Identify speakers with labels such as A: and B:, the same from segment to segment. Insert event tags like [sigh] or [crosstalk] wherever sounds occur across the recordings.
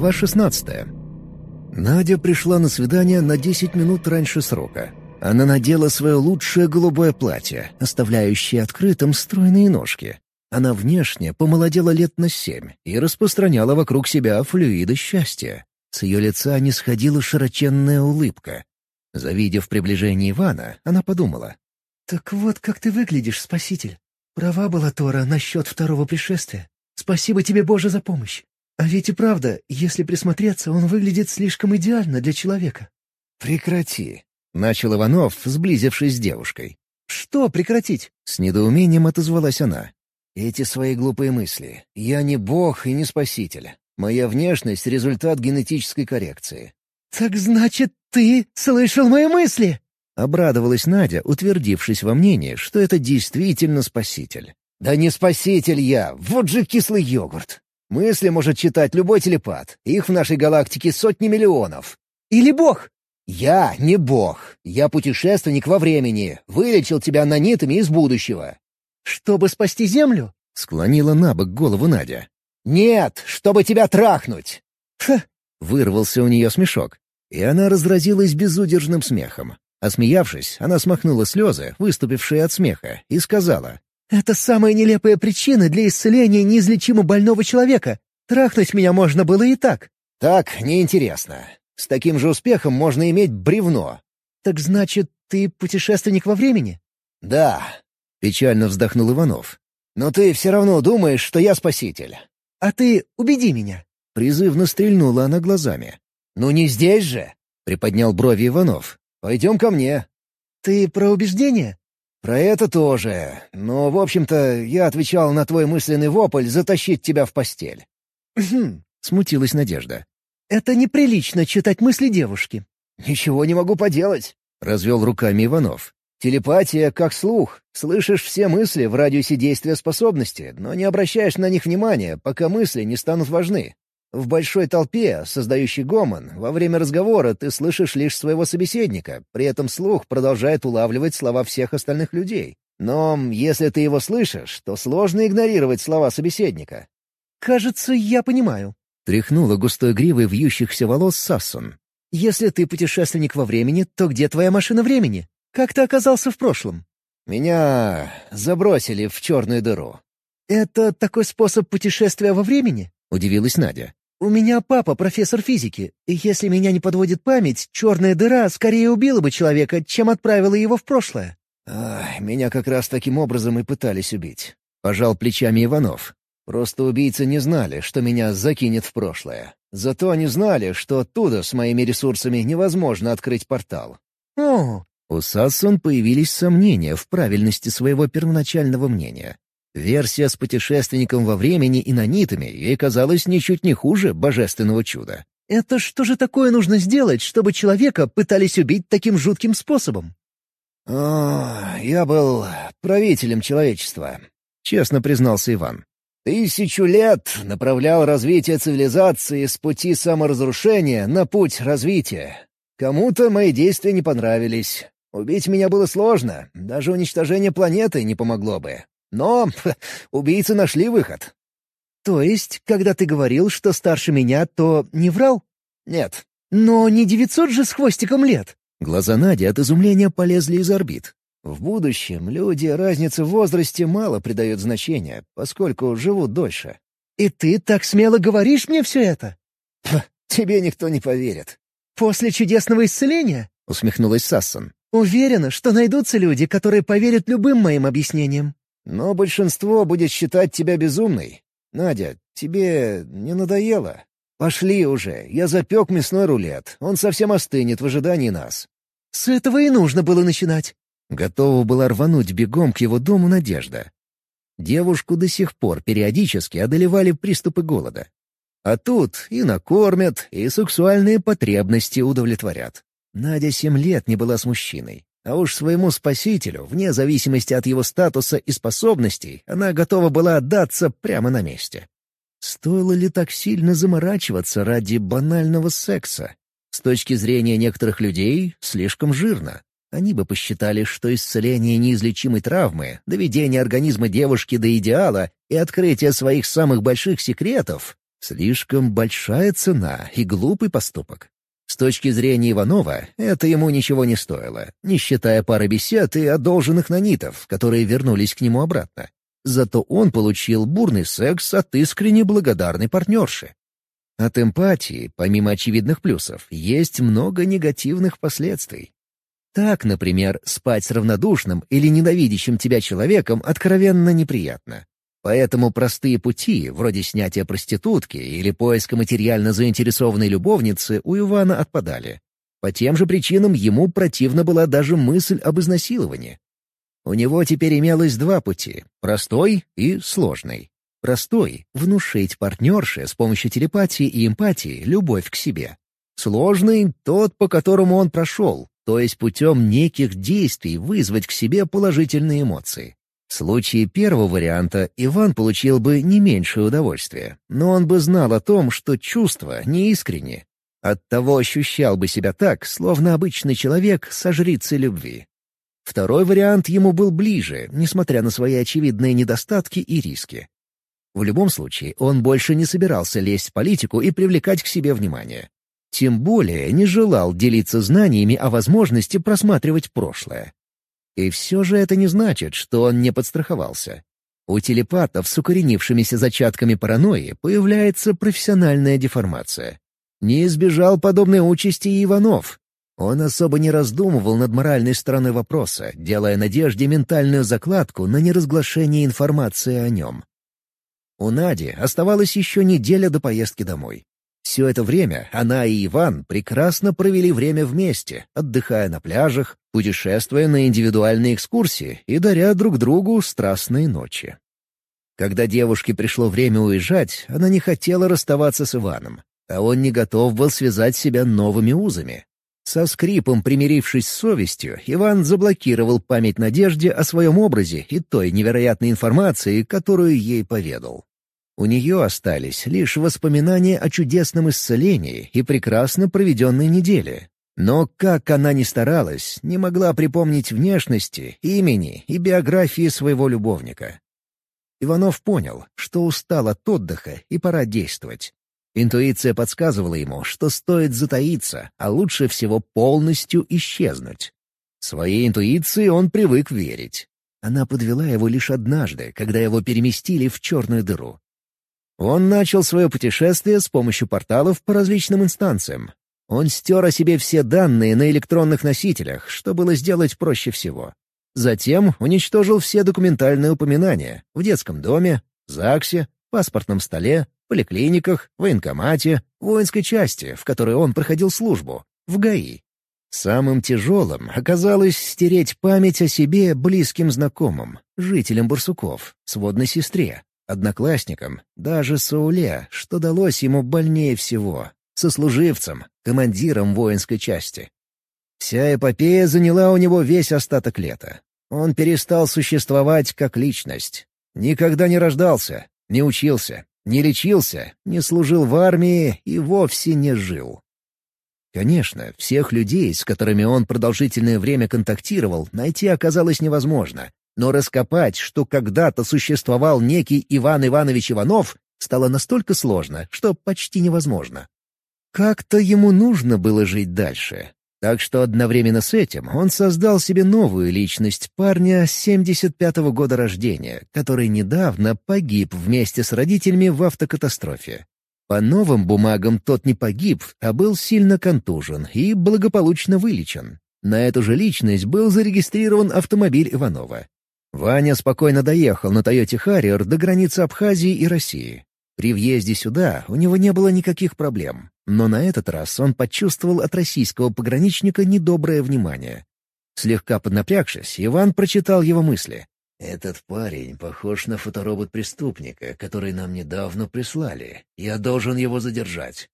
A: Глава 16 Надя пришла на свидание на 10 минут раньше срока. Она надела свое лучшее голубое платье, оставляющее открытым стройные ножки. Она внешне помолодела лет на семь и распространяла вокруг себя флюиды счастья. С ее лица не сходила широченная улыбка. Завидев приближение Ивана, она подумала.
B: «Так вот как ты выглядишь, спаситель. Права была Тора насчет второго пришествия. Спасибо тебе, Боже, за помощь. А ведь и правда, если присмотреться, он выглядит слишком идеально для человека».
A: «Прекрати», — начал Иванов, сблизившись с девушкой.
B: «Что прекратить?»
A: — с недоумением отозвалась она. «Эти свои глупые мысли. Я не бог и не спаситель. Моя внешность — результат генетической коррекции».
B: «Так значит, ты слышал мои мысли?»
A: Обрадовалась Надя, утвердившись во мнении, что это действительно спаситель. «Да не спаситель я, вот же кислый йогурт. Мысли может читать любой телепат. Их в нашей галактике сотни миллионов.
B: Или бог?»
A: «Я не бог. Я путешественник во времени. Вылечил тебя нанитами из будущего».
B: «Чтобы спасти Землю?»
A: — склонила на бок голову Надя. «Нет, чтобы тебя трахнуть!»
B: «Ха!»
A: — вырвался у нее смешок. И она разразилась безудержным смехом. Осмеявшись, она смахнула слезы, выступившие от смеха, и сказала.
B: «Это самая нелепая причина для исцеления неизлечимо больного человека. Трахнуть меня можно было и так».
A: «Так неинтересно. С таким же успехом можно иметь бревно».
B: «Так значит, ты путешественник во времени?»
A: «Да», — печально вздохнул Иванов. «Но ты все равно думаешь, что я спаситель».
B: «А ты убеди меня».
A: Призывно стрельнула она глазами. «Ну не здесь же!» — приподнял брови Иванов. «Пойдем ко мне».
B: «Ты про убеждение?»
A: «Про это тоже. Но, в общем-то, я отвечал на твой мысленный вопль затащить тебя в постель».
B: «Хм», —
A: смутилась Надежда.
B: «Это неприлично читать мысли девушки».
A: «Ничего не могу поделать», — развел руками Иванов. «Телепатия как слух. Слышишь все мысли в радиусе действия способности, но не обращаешь на них внимания, пока мысли не станут важны. В большой толпе, создающей гомон, во время разговора ты слышишь лишь своего собеседника, при этом слух продолжает улавливать слова всех остальных людей. Но если ты его слышишь, то сложно игнорировать слова собеседника.
B: «Кажется, я понимаю», —
A: тряхнула густой гривой вьющихся волос Сассон.
B: «Если ты путешественник во времени, то где твоя машина времени? Как ты оказался в прошлом?»
A: «Меня забросили в черную дыру».
B: «Это такой способ путешествия во времени?»
A: — удивилась Надя.
B: «У меня папа профессор физики, и если меня не подводит память, черная дыра скорее убила бы человека, чем отправила его в прошлое».
A: Ах, «Меня как раз таким образом и пытались убить», — пожал плечами Иванов. «Просто убийцы не знали, что меня закинет в прошлое. Зато они знали, что оттуда с моими ресурсами невозможно открыть портал».
B: «О!»
A: У Сассон появились сомнения в правильности своего первоначального мнения. Версия с путешественником во времени и нанитами ей казалась ничуть не хуже божественного чуда.
B: «Это что же такое нужно сделать, чтобы человека пытались убить таким жутким способом?»
A: «О, я был правителем человечества», — честно признался Иван. «Тысячу лет направлял развитие цивилизации с пути саморазрушения на путь развития. Кому-то мои действия не понравились. Убить меня было сложно, даже уничтожение планеты не помогло бы. Но [laughs] убийцы нашли выход.
B: То есть, когда ты говорил, что старше меня, то не врал?
A: Нет.
B: Но не девятьсот же с хвостиком лет.
A: Глаза Нади от изумления полезли из орбит. В будущем люди разницы в возрасте мало придают значения, поскольку живут дольше.
B: И ты так смело говоришь мне все это?
A: тебе никто не поверит.
B: После чудесного исцеления?
A: Усмехнулась Сассон.
B: Уверена, что найдутся люди, которые поверят любым моим объяснениям.
A: Но большинство будет считать тебя безумной. Надя, тебе не надоело? Пошли уже, я запек мясной рулет, он совсем остынет в ожидании нас».
B: «С этого и нужно было начинать».
A: Готова была рвануть бегом к его дому Надежда. Девушку до сих пор периодически одолевали приступы голода. А тут и накормят, и сексуальные потребности удовлетворят. Надя семь лет не была с мужчиной. А уж своему спасителю, вне зависимости от его статуса и способностей, она готова была отдаться прямо на месте. Стоило ли так сильно заморачиваться ради банального секса? С точки зрения некоторых людей, слишком жирно. Они бы посчитали, что исцеление неизлечимой травмы, доведение организма девушки до идеала и открытие своих самых больших секретов Слишком большая цена и глупый поступок. Точки зрения Иванова, это ему ничего не стоило, не считая пары бесед и одолженных нанитов, которые вернулись к нему обратно. Зато он получил бурный секс от искренне благодарной партнерши. От эмпатии, помимо очевидных плюсов, есть много негативных последствий. Так, например, спать с равнодушным или ненавидящим тебя человеком откровенно неприятно. Поэтому простые пути, вроде снятия проститутки или поиска материально заинтересованной любовницы, у Ивана отпадали. По тем же причинам ему противна была даже мысль об изнасиловании. У него теперь имелось два пути — простой и сложный. Простой — внушить партнерше с помощью телепатии и эмпатии любовь к себе. Сложный — тот, по которому он прошел, то есть путем неких действий вызвать к себе положительные эмоции. В случае первого варианта Иван получил бы не меньшее удовольствие, но он бы знал о том, что чувства неискренни. Оттого ощущал бы себя так, словно обычный человек со жрицей любви. Второй вариант ему был ближе, несмотря на свои очевидные недостатки и риски. В любом случае, он больше не собирался лезть в политику и привлекать к себе внимание. Тем более не желал делиться знаниями о возможности просматривать прошлое. И все же это не значит, что он не подстраховался. У телепатов с укоренившимися зачатками паранойи появляется профессиональная деформация. Не избежал подобной участи и Иванов. Он особо не раздумывал над моральной стороной вопроса, делая Надежде ментальную закладку на неразглашение информации о нем. У Нади оставалась еще неделя до поездки домой. Все это время она и Иван прекрасно провели время вместе, отдыхая на пляжах, путешествуя на индивидуальные экскурсии и даря друг другу страстные ночи. Когда девушке пришло время уезжать, она не хотела расставаться с Иваном, а он не готов был связать себя новыми узами. Со скрипом примирившись с совестью, Иван заблокировал память Надежде о своем образе и той невероятной информации, которую ей поведал. У нее остались лишь воспоминания о чудесном исцелении и прекрасно проведенной неделе. Но как она ни старалась, не могла припомнить внешности, имени и биографии своего любовника. Иванов понял, что устал от отдыха и пора действовать. Интуиция подсказывала ему, что стоит затаиться, а лучше всего полностью исчезнуть. Своей интуиции он привык верить. Она подвела его лишь однажды, когда его переместили в черную дыру. Он начал свое путешествие с помощью порталов по различным инстанциям. Он стер о себе все данные на электронных носителях, что было сделать проще всего. Затем уничтожил все документальные упоминания в детском доме, ЗАГСе, паспортном столе, поликлиниках, военкомате, воинской части, в которой он проходил службу, в ГАИ. Самым тяжелым оказалось стереть память о себе близким знакомым, жителям Барсуков, сводной сестре, одноклассникам, даже Сауле, что далось ему больнее всего, сослуживцам, командирам воинской части. Вся эпопея заняла у него весь остаток лета. Он перестал существовать как личность. Никогда не рождался, не учился, не лечился, не служил в армии и вовсе не жил. Конечно, всех людей, с которыми он продолжительное время контактировал, найти оказалось невозможно, но раскопать, что когда-то существовал некий Иван Иванович Иванов, стало настолько сложно, что почти невозможно. Как-то ему нужно было жить дальше. Так что одновременно с этим он создал себе новую личность парня 75-го года рождения, который недавно погиб вместе с родителями в автокатастрофе. По новым бумагам тот не погиб, а был сильно контужен и благополучно вылечен. На эту же личность был зарегистрирован автомобиль Иванова. Ваня спокойно доехал на Тойоте Харриер до границы Абхазии и России. При въезде сюда у него не было никаких проблем, но на этот раз он почувствовал от российского пограничника недоброе внимание. Слегка поднапрягшись, Иван прочитал его мысли. «Этот парень похож на фоторобот преступника, который нам недавно прислали. Я должен его задержать».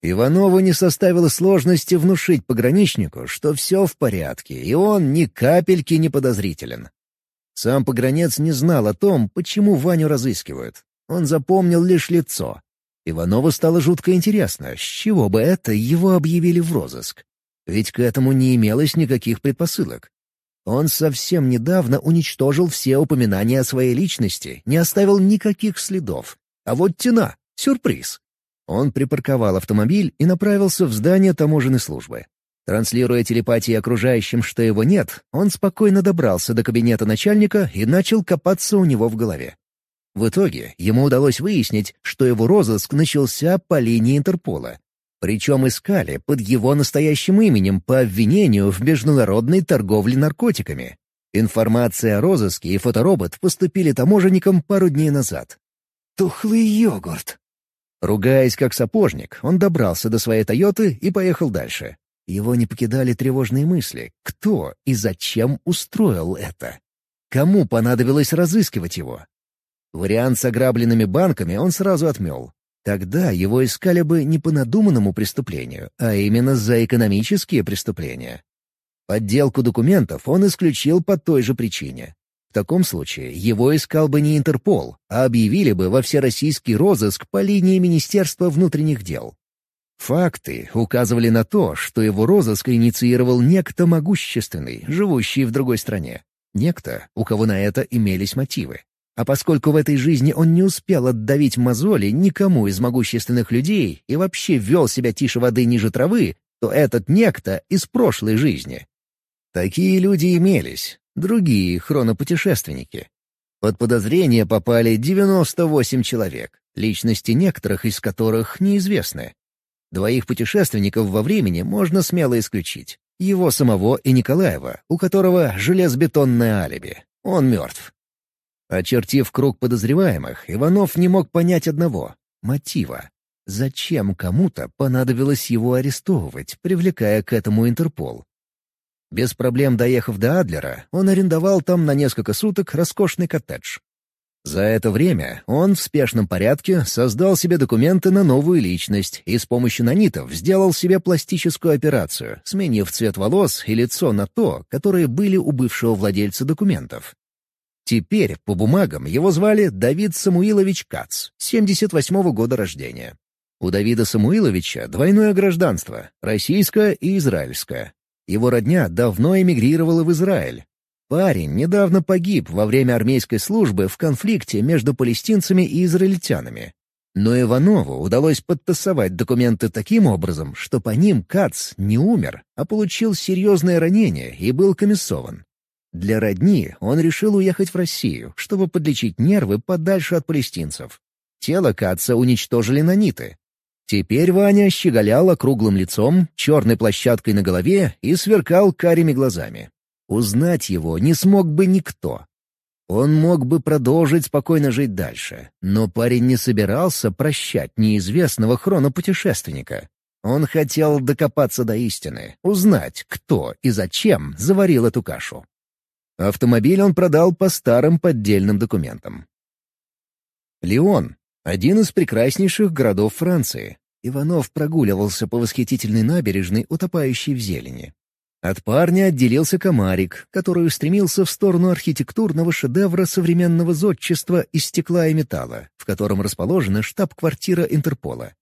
A: Иванову не составило сложности внушить пограничнику, что все в порядке, и он ни капельки не подозрителен. Сам погранец не знал о том, почему Ваню разыскивают. Он запомнил лишь лицо. Иванову стало жутко интересно, с чего бы это его объявили в розыск. Ведь к этому не имелось никаких предпосылок. Он совсем недавно уничтожил все упоминания о своей личности, не оставил никаких следов. А вот тена — сюрприз. Он припарковал автомобиль и направился в здание таможенной службы. Транслируя телепатии окружающим, что его нет, он спокойно добрался до кабинета начальника и начал копаться у него в голове. В итоге ему удалось выяснить, что его розыск начался по линии Интерпола. Причем искали под его настоящим именем по обвинению в международной торговле наркотиками. Информация о розыске и фоторобот поступили таможенникам пару дней назад.
B: «Тухлый йогурт!»
A: Ругаясь как сапожник, он добрался до своей «Тойоты» и поехал дальше. Его не покидали тревожные мысли. Кто и зачем устроил это? Кому понадобилось разыскивать его? Вариант с ограбленными банками он сразу отмел. Тогда его искали бы не по надуманному преступлению, а именно за экономические преступления. Подделку документов он исключил по той же причине. В таком случае его искал бы не Интерпол, а объявили бы во всероссийский розыск по линии Министерства внутренних дел. Факты указывали на то, что его розыск инициировал некто могущественный, живущий в другой стране. Некто, у кого на это имелись мотивы. А поскольку в этой жизни он не успел отдавить мозоли никому из могущественных людей и вообще вел себя тише воды ниже травы, то этот некто из прошлой жизни. Такие люди имелись, другие хронопутешественники. Под подозрение попали 98 человек, личности некоторых из которых неизвестны. Двоих путешественников во времени можно смело исключить. Его самого и Николаева, у которого железобетонное алиби. Он мертв. Очертив круг подозреваемых, Иванов не мог понять одного — мотива. Зачем кому-то понадобилось его арестовывать, привлекая к этому Интерпол? Без проблем доехав до Адлера, он арендовал там на несколько суток роскошный коттедж. За это время он в спешном порядке создал себе документы на новую личность и с помощью нанитов сделал себе пластическую операцию, сменив цвет волос и лицо на то, которые были у бывшего владельца документов. Теперь, по бумагам, его звали Давид Самуилович Кац, 78-го года рождения. У Давида Самуиловича двойное гражданство — российское и израильское. Его родня давно эмигрировала в Израиль. Парень недавно погиб во время армейской службы в конфликте между палестинцами и израильтянами. Но Иванову удалось подтасовать документы таким образом, что по ним Кац не умер, а получил серьезное ранение и был комиссован. Для родни он решил уехать в Россию, чтобы подлечить нервы подальше от палестинцев. Тело Каца уничтожили наниты, Теперь Ваня щеголял округлым лицом, черной площадкой на голове и сверкал карими глазами. Узнать его не смог бы никто. Он мог бы продолжить спокойно жить дальше, но парень не собирался прощать неизвестного хронопутешественника. Он хотел докопаться до истины, узнать, кто и зачем заварил эту кашу. Автомобиль он продал по старым поддельным документам. Леон один из прекраснейших городов Франции. Иванов прогуливался по восхитительной набережной, утопающей в зелени. От парня отделился комарик, который устремился в сторону архитектурного шедевра современного зодчества из стекла и металла, в котором расположена штаб-квартира Интерпола.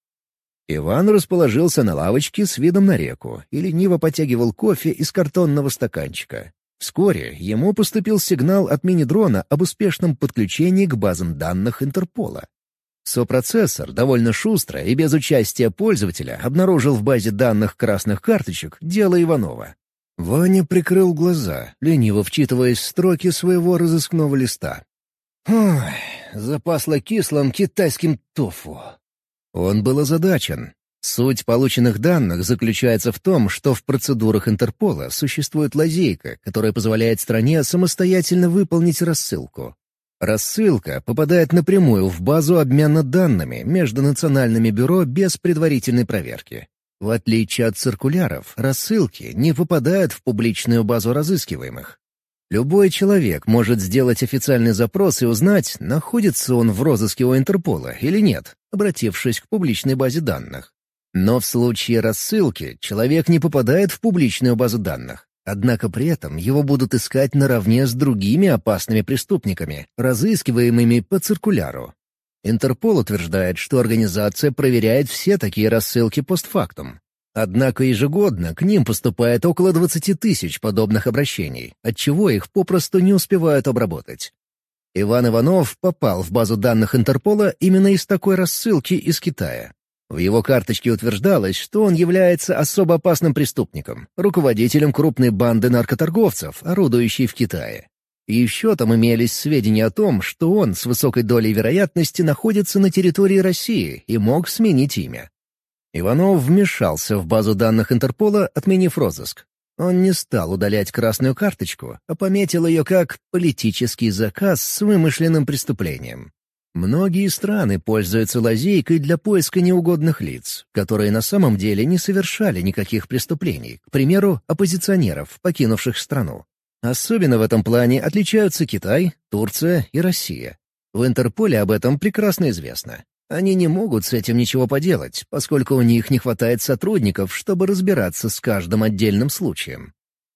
A: Иван расположился на лавочке с видом на реку и лениво потягивал кофе из картонного стаканчика. Вскоре ему поступил сигнал от мини-дрона об успешном подключении к базам данных Интерпола. Сопроцессор довольно шустро и без участия пользователя обнаружил в базе данных красных карточек дело Иванова. Ваня прикрыл глаза, лениво вчитываясь в строки своего разыскного листа. «Ой, запасло кислым китайским тофу». Он был озадачен. Суть полученных данных заключается в том, что в процедурах Интерпола существует лазейка, которая позволяет стране самостоятельно выполнить рассылку. Рассылка попадает напрямую в базу обмена данными между национальными бюро без предварительной проверки. В отличие от циркуляров, рассылки не попадают в публичную базу разыскиваемых. Любой человек может сделать официальный запрос и узнать, находится он в розыске у Интерпола или нет, обратившись к публичной базе данных. Но в случае рассылки человек не попадает в публичную базу данных. Однако при этом его будут искать наравне с другими опасными преступниками, разыскиваемыми по циркуляру. Интерпол утверждает, что организация проверяет все такие рассылки постфактум. Однако ежегодно к ним поступает около 20 тысяч подобных обращений, отчего их попросту не успевают обработать. Иван Иванов попал в базу данных Интерпола именно из такой рассылки из Китая. В его карточке утверждалось, что он является особо опасным преступником, руководителем крупной банды наркоторговцев, орудующей в Китае. И еще там имелись сведения о том, что он с высокой долей вероятности находится на территории России и мог сменить имя. Иванов вмешался в базу данных Интерпола, отменив розыск. Он не стал удалять красную карточку, а пометил ее как «политический заказ с вымышленным преступлением». Многие страны пользуются лазейкой для поиска неугодных лиц, которые на самом деле не совершали никаких преступлений, к примеру, оппозиционеров, покинувших страну. Особенно в этом плане отличаются Китай, Турция и Россия. В Интерполе об этом прекрасно известно. Они не могут с этим ничего поделать, поскольку у них не хватает сотрудников, чтобы разбираться с каждым отдельным случаем.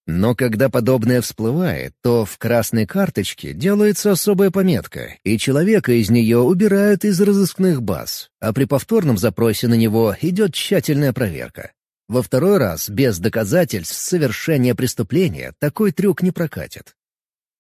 A: Но когда подобное всплывает, то в красной карточке делается особая пометка, и человека из нее убирают из разыскных баз, а при повторном запросе на него идет тщательная проверка. Во второй раз, без доказательств совершения преступления, такой трюк не прокатит.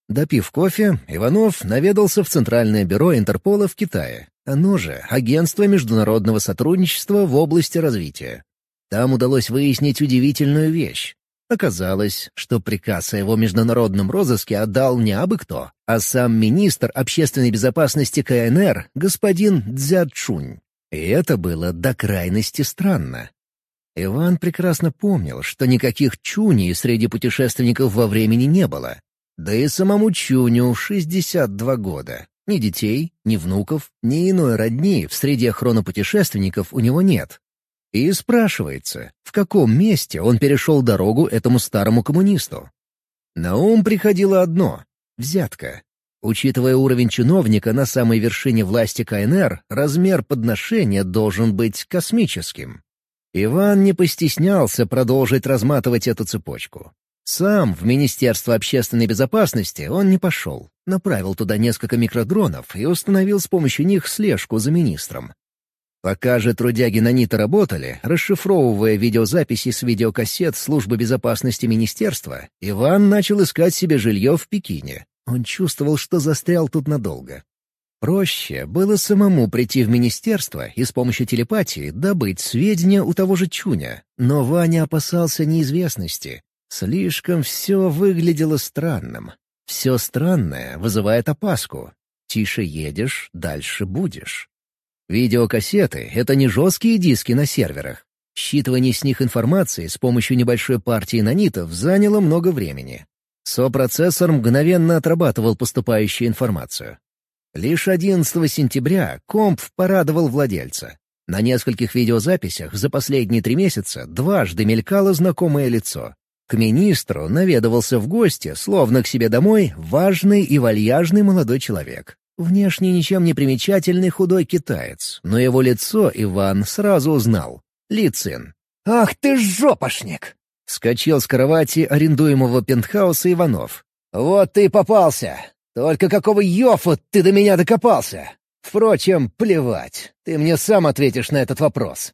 A: Допив кофе, Иванов наведался в Центральное бюро Интерпола в Китае, оно же — Агентство международного сотрудничества в области развития. Там удалось выяснить удивительную вещь. Оказалось, что приказ о его международном розыске отдал не абы кто, а сам министр общественной безопасности КНР, господин Цзячунь. И это было до крайности странно. Иван прекрасно помнил, что никаких Чуней среди путешественников во времени не было. Да и самому Чуню 62 года. Ни детей, ни внуков, ни иной родни в среде хронопутешественников у него нет. И спрашивается, в каком месте он перешел дорогу этому старому коммунисту? На ум приходило одно — взятка. Учитывая уровень чиновника на самой вершине власти КНР, размер подношения должен быть космическим. Иван не постеснялся продолжить разматывать эту цепочку. Сам в Министерство общественной безопасности он не пошел, направил туда несколько микродронов и установил с помощью них слежку за министром. Пока же трудяги на НИТа работали, расшифровывая видеозаписи с видеокассет службы безопасности министерства, Иван начал искать себе жилье в Пекине. Он чувствовал, что застрял тут надолго. Проще было самому прийти в министерство и с помощью телепатии добыть сведения у того же Чуня, но Ваня опасался неизвестности. Слишком все выглядело странным. Все странное вызывает опаску. Тише едешь, дальше будешь. Видеокассеты — это не жесткие диски на серверах. Считывание с них информации с помощью небольшой партии нанитов заняло много времени. Сопроцессор мгновенно отрабатывал поступающую информацию. Лишь 11 сентября комп порадовал владельца. На нескольких видеозаписях за последние три месяца дважды мелькало знакомое лицо. К министру наведывался в гости, словно к себе домой, важный и вальяжный молодой человек. Внешне ничем не примечательный худой китаец, но его лицо Иван сразу узнал. Лицин.
C: «Ах ты жопошник!»
A: — скочил с кровати арендуемого пентхауса Иванов.
C: «Вот ты и попался! Только какого ёфа ты до меня докопался? Впрочем, плевать, ты мне сам ответишь на этот вопрос».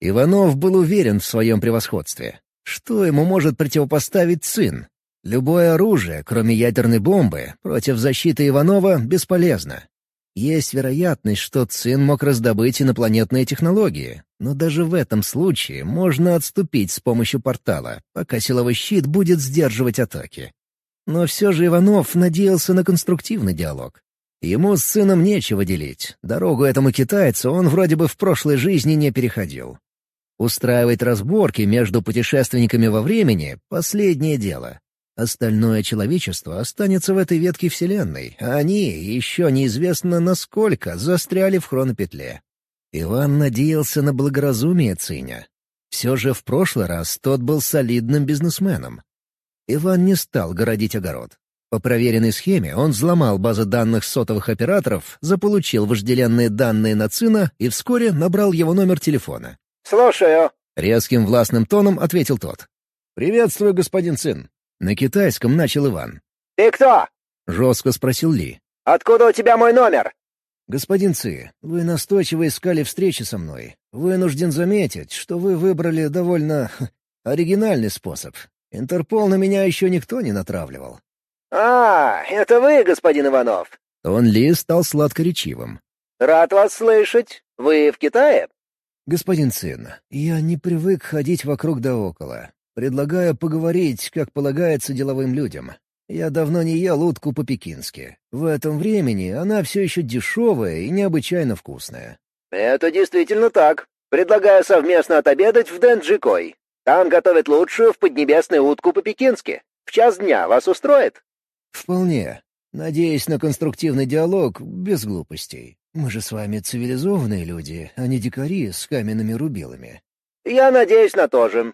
A: Иванов был уверен в своем превосходстве. Что ему может противопоставить сын? Любое оружие, кроме ядерной бомбы, против защиты Иванова бесполезно. Есть вероятность, что Цин мог раздобыть инопланетные технологии, но даже в этом случае можно отступить с помощью портала, пока силовой щит будет сдерживать атаки. Но все же Иванов надеялся на конструктивный диалог. Ему с сыном нечего делить. Дорогу этому китайцу он вроде бы в прошлой жизни не переходил. Устраивать разборки между путешественниками во времени — последнее дело. Остальное человечество останется в этой ветке Вселенной, а они, еще неизвестно насколько, застряли в хронопетле. Иван надеялся на благоразумие Циня. Все же в прошлый раз тот был солидным бизнесменом. Иван не стал городить огород. По проверенной схеме он взломал базы данных сотовых операторов, заполучил вожделенные данные на Цина и вскоре набрал его номер телефона.
C: «Слушаю», —
A: резким властным тоном ответил тот. «Приветствую, господин Цин. На китайском начал Иван.
C: «Ты кто?»
A: — жестко спросил Ли.
C: «Откуда у тебя мой номер?»
A: «Господин Ци, вы настойчиво искали встречи со мной. Вынужден заметить, что вы выбрали довольно [laughs] оригинальный способ. Интерпол на меня еще никто не натравливал».
C: «А, это вы, господин Иванов?»
A: Он Ли стал сладкоречивым.
C: «Рад вас слышать. Вы в Китае?»
A: «Господин Цин, я не привык ходить вокруг да около. Предлагаю поговорить, как полагается деловым людям. Я давно не ел утку по-пекински. В этом времени она все еще дешевая и необычайно вкусная».
C: «Это действительно так. Предлагаю совместно отобедать в Дэнджикой. Там готовят лучшую в Поднебесной утку по-пекински. В час дня вас устроит?»
A: «Вполне. Надеюсь на конструктивный диалог, без глупостей. Мы же с вами цивилизованные люди, а не дикари с каменными рубилами.
C: Я надеюсь на то же.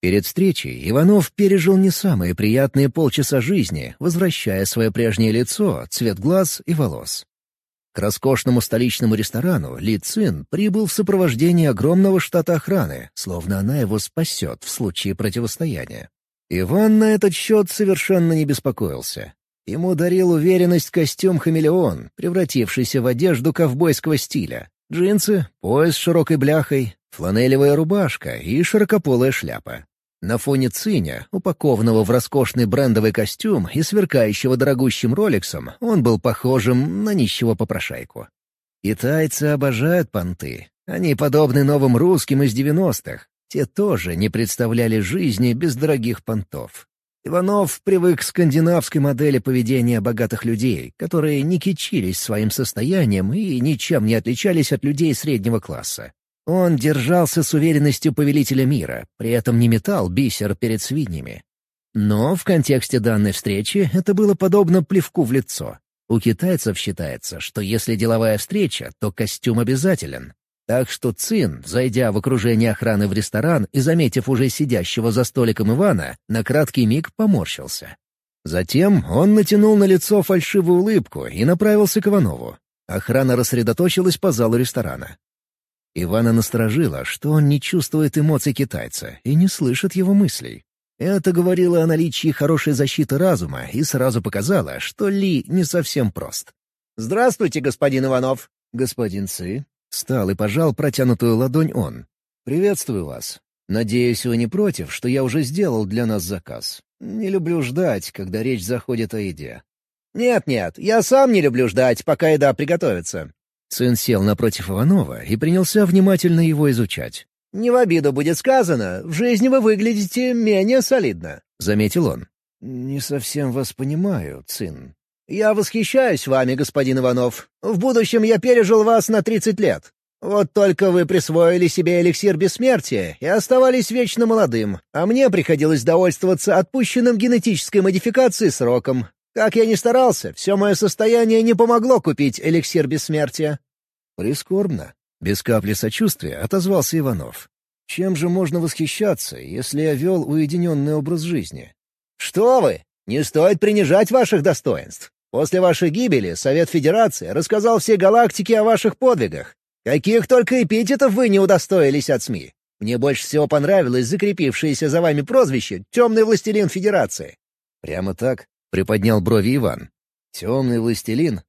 A: Перед встречей Иванов пережил не самые приятные полчаса жизни, возвращая свое прежнее лицо, цвет глаз и волос. К роскошному столичному ресторану Ли Цин прибыл в сопровождении огромного штата охраны, словно она его спасет в случае противостояния. Иван на этот счет совершенно не беспокоился. Ему дарил уверенность костюм-хамелеон, превратившийся в одежду ковбойского стиля. Джинсы, пояс с широкой бляхой, фланелевая рубашка и широкополая шляпа. На фоне циня, упакованного в роскошный брендовый костюм и сверкающего дорогущим роликсом, он был похожим на нищего попрошайку. Китайцы обожают понты. Они подобны новым русским из девяностых. Те тоже не представляли жизни без дорогих понтов. Иванов привык к скандинавской модели поведения богатых людей, которые не кичились своим состоянием и ничем не отличались от людей среднего класса. Он держался с уверенностью повелителя мира, при этом не метал бисер перед свиньями. Но в контексте данной встречи это было подобно плевку в лицо. У китайцев считается, что если деловая встреча, то костюм обязателен. Так что Цин, зайдя в окружение охраны в ресторан и заметив уже сидящего за столиком Ивана, на краткий миг поморщился. Затем он натянул на лицо фальшивую улыбку и направился к Иванову. Охрана рассредоточилась по залу ресторана. Ивана насторожило, что он не чувствует эмоций китайца и не слышит его мыслей. Это говорило о наличии хорошей защиты разума и сразу показало, что Ли не совсем прост.
C: «Здравствуйте, господин Иванов!»
A: «Господин Ци?» Встал и пожал протянутую ладонь он. «Приветствую вас. Надеюсь, вы не против, что я уже сделал для нас заказ. Не люблю ждать, когда речь заходит о еде».
C: «Нет-нет, я сам не люблю ждать, пока еда приготовится».
A: Сын сел напротив Иванова и принялся внимательно его изучать.
C: «Не в обиду будет сказано, в жизни вы выглядите менее солидно», — заметил он.
A: «Не совсем вас понимаю, сын»,
C: «Я восхищаюсь вами, господин Иванов. В будущем я пережил вас на тридцать лет. Вот только вы присвоили себе эликсир бессмертия и оставались вечно молодым, а мне приходилось довольствоваться отпущенным генетической модификацией сроком. Как я ни старался, все мое состояние не помогло купить эликсир бессмертия».
A: «Прискорбно». Без капли сочувствия отозвался Иванов. «Чем же можно восхищаться, если я вел уединенный образ жизни?»
C: «Что вы! Не стоит принижать ваших достоинств. После вашей гибели Совет Федерации рассказал всей галактике о ваших подвигах. Каких только эпитетов вы не удостоились от СМИ. Мне больше всего понравилось закрепившееся за вами прозвище «Темный властелин Федерации».
A: «Прямо так?» — приподнял брови Иван. «Темный властелин?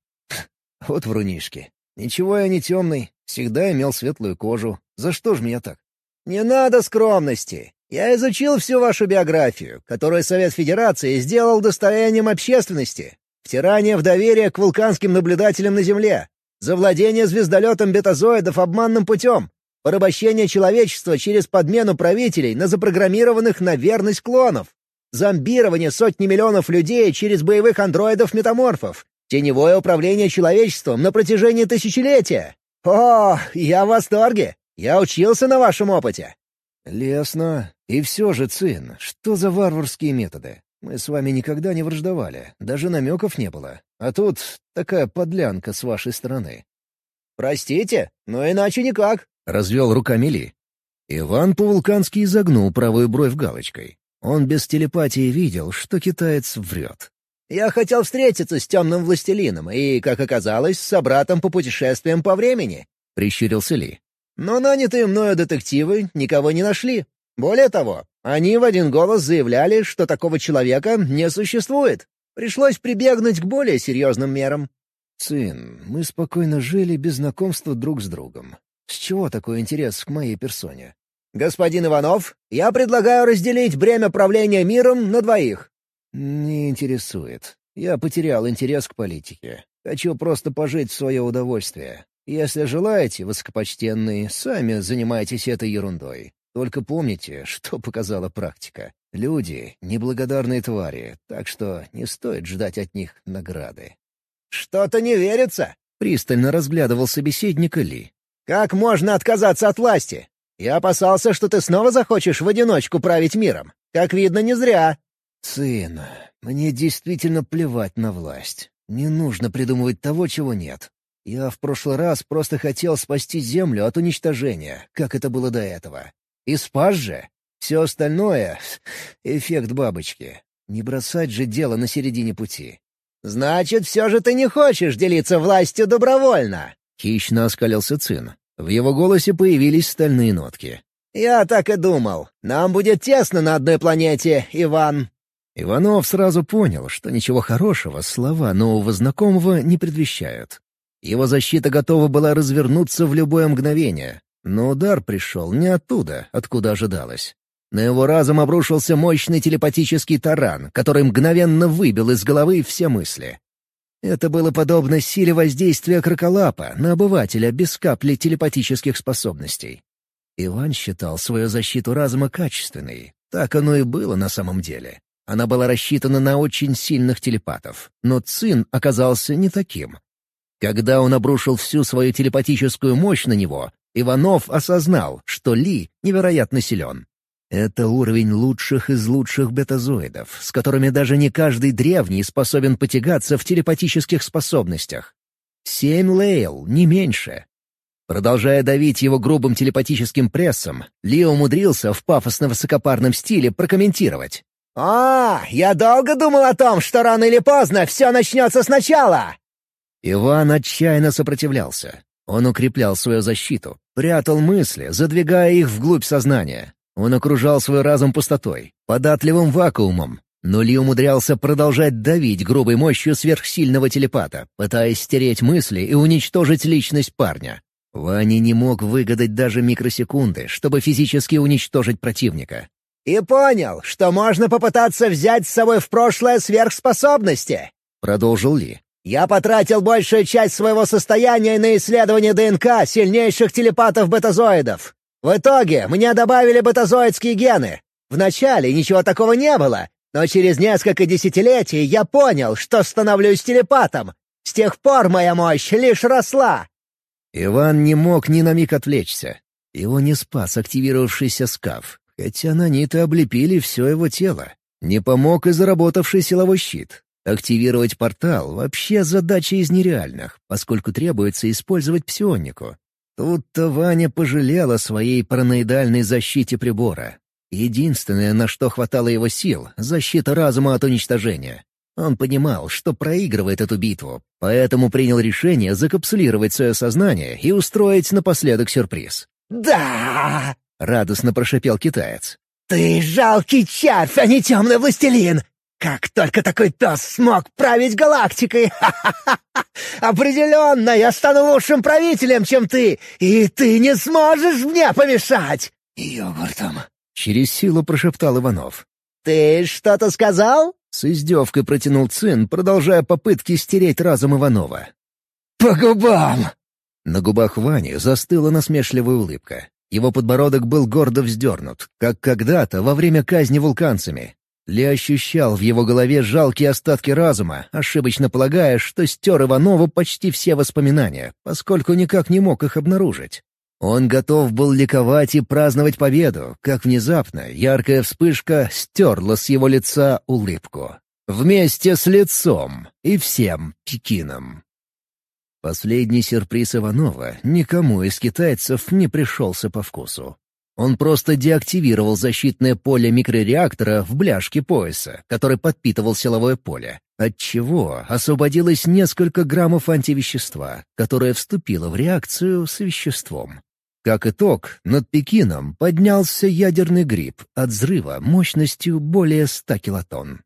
A: Вот врунишки. Ничего я не темный, всегда имел светлую кожу. За что ж меня так?»
C: «Не надо скромности. Я изучил всю вашу биографию, которую Совет Федерации сделал достоянием общественности. Втирание в доверие к вулканским наблюдателям на Земле. Завладение звездолетом бетазоидов обманным путем. Порабощение человечества через подмену правителей на запрограммированных на верность клонов. Зомбирование сотни миллионов людей через боевых андроидов-метаморфов. Теневое управление человечеством на протяжении тысячелетия. О, я в восторге! Я учился на вашем опыте.
A: Лесно. И все же, Цин, что за варварские методы? Мы с вами никогда не враждовали, даже намеков не было. А тут такая подлянка с вашей стороны».
C: «Простите, но иначе никак», —
A: развел руками Ли. Иван по-вулкански изогнул правую бровь галочкой. Он без телепатии видел, что китаец врет.
C: «Я хотел встретиться с темным властелином и, как оказалось, с собратом по путешествиям по времени», —
A: прищурился Ли.
C: «Но нанятые мною детективы никого не нашли. Более того, они в один голос заявляли, что такого человека не существует. Пришлось прибегнуть к более серьезным мерам.
A: «Сын, мы спокойно жили без знакомства друг с другом. С чего такой интерес к моей персоне?»
C: «Господин Иванов, я предлагаю разделить бремя правления миром на двоих».
A: «Не интересует. Я потерял интерес к политике. Хочу просто пожить в свое удовольствие. Если желаете, высокопочтенные, сами занимайтесь этой ерундой. Только помните, что показала практика. Люди — неблагодарные твари, так что не стоит ждать от них награды.
C: «Что-то не верится!»
A: — пристально разглядывал собеседника Ли.
C: «Как можно отказаться от власти? Я опасался, что ты снова захочешь в одиночку править миром. Как видно, не зря».
A: «Сын, мне действительно плевать на власть. Не нужно придумывать того, чего нет. Я в прошлый раз просто хотел спасти Землю от уничтожения, как это было до этого. И спас же. Все остальное — эффект бабочки. Не бросать же дело на середине пути.
C: «Значит, все же ты не хочешь делиться властью добровольно?»
A: Хищно оскалился Цин. В его голосе появились стальные нотки.
C: «Я так и думал. Нам будет тесно на одной планете, Иван».
A: Иванов сразу понял, что ничего хорошего слова нового знакомого не предвещают. Его защита готова была развернуться в любое мгновение, но удар пришел не оттуда, откуда ожидалось. На его разум обрушился мощный телепатический таран, который мгновенно выбил из головы все мысли. Это было подобно силе воздействия кроколапа на обывателя без капли телепатических способностей. Иван считал свою защиту разума качественной. Так оно и было на самом деле. Она была рассчитана на очень сильных телепатов, но Цин оказался не таким. Когда он обрушил всю свою телепатическую мощь на него, Иванов осознал, что Ли невероятно силен. Это уровень лучших из лучших бетазоидов, с которыми даже не каждый древний способен потягаться в телепатических способностях. Семь лейл, не меньше. Продолжая давить его грубым телепатическим прессом, Ли умудрился в пафосно-высокопарном стиле прокомментировать.
C: «А, я долго думал о том, что рано или поздно все начнется сначала!»
A: Иван отчаянно сопротивлялся. Он укреплял свою защиту, прятал мысли, задвигая их вглубь сознания. Он окружал свой разум пустотой, податливым вакуумом. Но Ли умудрялся продолжать давить грубой мощью сверхсильного телепата, пытаясь стереть мысли и уничтожить личность парня. Ваня не мог выгадать даже микросекунды, чтобы физически уничтожить противника.
C: «И понял, что можно попытаться взять с собой в прошлое сверхспособности», —
A: продолжил Ли.
C: Я потратил большую часть своего состояния на исследование ДНК сильнейших телепатов-бетазоидов. В итоге мне добавили бетазоидские гены. Вначале ничего такого не было, но через несколько десятилетий я понял, что становлюсь телепатом. С тех пор моя мощь лишь росла.
A: Иван не мог ни на миг отвлечься. Его не спас активировавшийся скаф, хотя наниты облепили все его тело. Не помог и заработавший силовой щит. Активировать портал — вообще задача из нереальных, поскольку требуется использовать псионику. Тут-то Ваня пожалел о своей параноидальной защите прибора. Единственное, на что хватало его сил — защита разума от уничтожения. Он понимал, что проигрывает эту битву, поэтому принял решение закапсулировать свое сознание и устроить напоследок сюрприз.
C: «Да!»
A: — радостно прошипел китаец.
C: «Ты жалкий червь, а не темный властелин! Как только такой пес смог править галактикой! [laughs] Определенно, я стану лучшим правителем, чем ты, и ты не сможешь мне помешать!»
A: «Йогуртом!» — через силу прошептал Иванов.
C: «Ты что-то сказал?»
A: — с издевкой протянул Цин, продолжая попытки стереть разум Иванова.
C: «По губам!»
A: На губах Вани застыла насмешливая улыбка. Его подбородок был гордо вздернут, как когда-то во время казни вулканцами, ли ощущал в его голове жалкие остатки разума, ошибочно полагая, что стер Иванову почти все воспоминания, поскольку никак не мог их обнаружить. Он готов был ликовать и праздновать победу, как внезапно яркая вспышка стерла с его лица улыбку. Вместе с лицом и всем Пекином. Последний сюрприз Иванова никому из китайцев не пришелся по вкусу. Он просто деактивировал защитное поле микрореактора в бляшке пояса, который подпитывал силовое поле, отчего освободилось несколько граммов антивещества, которое вступило в реакцию с веществом. Как итог, над Пекином поднялся ядерный гриб от взрыва мощностью более 100 килотонн.